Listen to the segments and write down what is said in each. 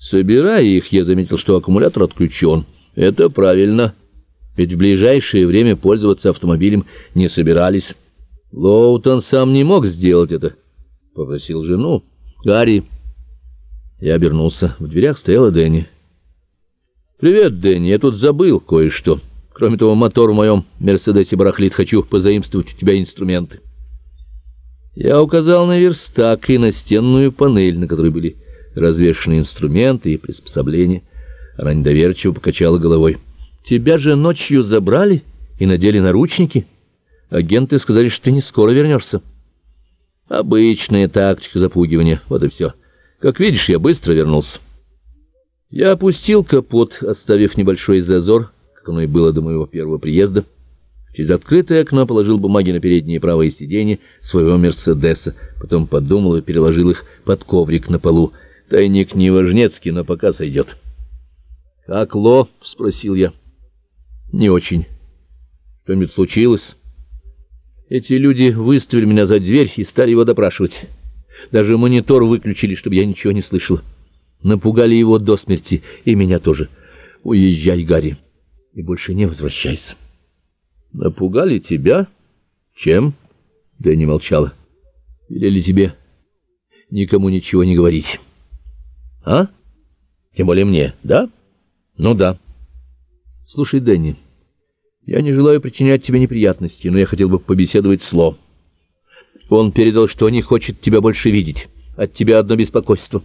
Собирая их, я заметил, что аккумулятор отключен. Это правильно, ведь в ближайшее время пользоваться автомобилем не собирались. Лоутон сам не мог сделать это. Попросил жену. «Гарри!» Я обернулся. В дверях стояла Дэнни. «Привет, Дэнни, я тут забыл кое-что. Кроме того, мотор в моем Мерседесе барахлит. Хочу позаимствовать у тебя инструменты». Я указал на верстак и на стенную панель, на которой были развешаны инструменты и приспособления. Она недоверчиво покачала головой. «Тебя же ночью забрали и надели наручники. Агенты сказали, что ты не скоро вернешься». «Обычная тактика запугивания, вот и все. Как видишь, я быстро вернулся». Я опустил капот, оставив небольшой зазор, как оно и было до моего первого приезда. Через открытое окно положил бумаги на переднее правое сиденье своего «Мерседеса», потом подумал и переложил их под коврик на полу. Тайник не важнецкий, но пока сойдет. — Как Ло? — спросил я. — Не очень. Что-нибудь случилось? Эти люди выставили меня за дверь и стали его допрашивать. Даже монитор выключили, чтобы я ничего не слышал. Напугали его до смерти, и меня тоже. Уезжай, Гарри, и больше не возвращайся. Напугали тебя? Чем? Да не молчала. Велели тебе никому ничего не говорить. А? Тем более мне, да? Ну да. Слушай, Дэнни, я не желаю причинять тебе неприятности, но я хотел бы побеседовать с Ло. Он передал, что не хочет тебя больше видеть. От тебя одно беспокойство.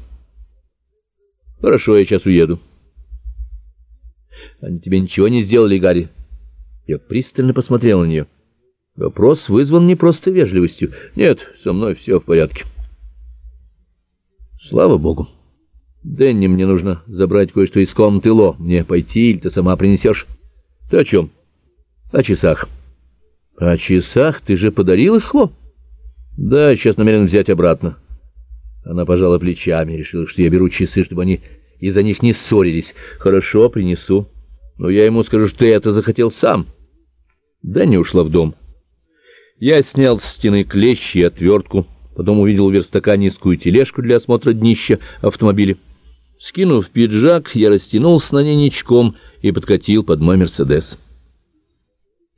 Хорошо, я сейчас уеду. Они тебе ничего не сделали, Гарри? Я пристально посмотрел на нее. Вопрос вызван не просто вежливостью. Нет, со мной все в порядке. Слава богу. Дэнни, мне нужно забрать кое-что из комнаты Ло. Мне пойти или ты сама принесешь? Ты о чем? О часах. О часах? Ты же подарил их Ло? Да, сейчас намерен взять обратно. Она пожала плечами, решила, что я беру часы, чтобы они из-за них не ссорились. Хорошо, принесу. Но я ему скажу, что ты это захотел сам. Дэнни ушла в дом. Я снял с стены клещи и отвертку, потом увидел у верстака низкую тележку для осмотра днища автомобиля. Скинув пиджак, я растянулся на ней ничком и подкатил под мой «Мерседес».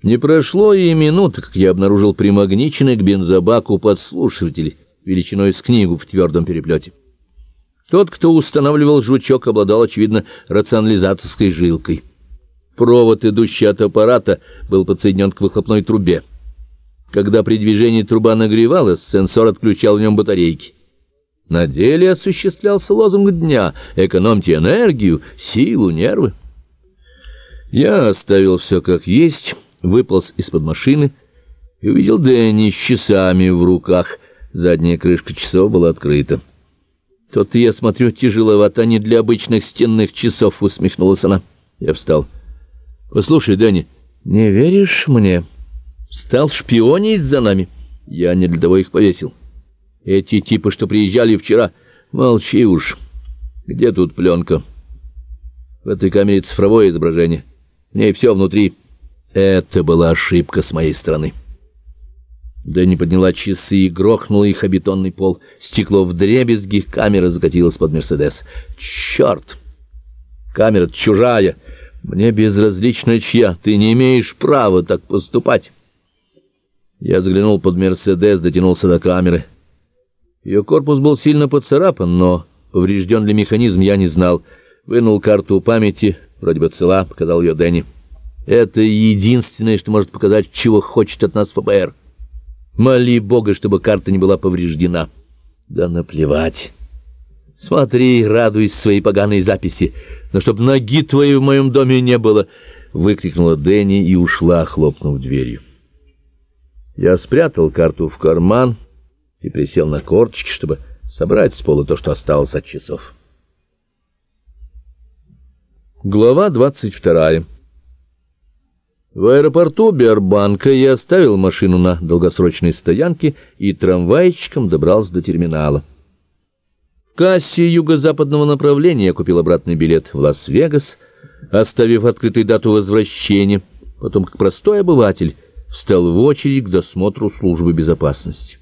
Не прошло и минуты, как я обнаружил примагниченный к бензобаку подслушиватель величиной с книгу в твердом переплете. Тот, кто устанавливал жучок, обладал, очевидно, рационализаторской жилкой. Провод, идущий от аппарата, был подсоединен к выхлопной трубе. Когда при движении труба нагревалась, сенсор отключал в нем батарейки. На деле осуществлялся лозунг дня «Экономьте энергию, силу, нервы». Я оставил все как есть, выполз из-под машины и увидел Дэнни с часами в руках. Задняя крышка часов была открыта. «Тот я смотрю, тяжеловато, не для обычных стенных часов», — усмехнулась она. Я встал. «Послушай, Дэнни, не веришь мне? Стал шпионить за нами. Я не для того их повесил». Эти типы, что приезжали вчера... Молчи уж. Где тут пленка? В этой камере цифровое изображение. В ней все внутри. Это была ошибка с моей стороны. Дэнни подняла часы и грохнула их о бетонный пол. Стекло вдребезги, камера закатилась под «Мерседес». «Черт! Камера чужая. Мне безразлично чья. Ты не имеешь права так поступать». Я заглянул под «Мерседес», дотянулся до камеры. Ее корпус был сильно поцарапан, но поврежден ли механизм, я не знал. Вынул карту памяти, вроде бы цела, показал ее Дэнни. Это единственное, что может показать, чего хочет от нас ФБР. Моли Бога, чтобы карта не была повреждена. Да наплевать. Смотри, радуйся своей поганой записи, но чтоб ноги твоей в моем доме не было, — выкрикнула Дэнни и ушла, хлопнув дверью. Я спрятал карту в карман, — и присел на корточки, чтобы собрать с пола то, что осталось от часов. Глава двадцать вторая. В аэропорту Биарбанка я оставил машину на долгосрочной стоянке и трамвайчиком добрался до терминала. В кассе юго-западного направления я купил обратный билет в Лас-Вегас, оставив открытой дату возвращения, потом, как простой обыватель, встал в очередь к досмотру службы безопасности.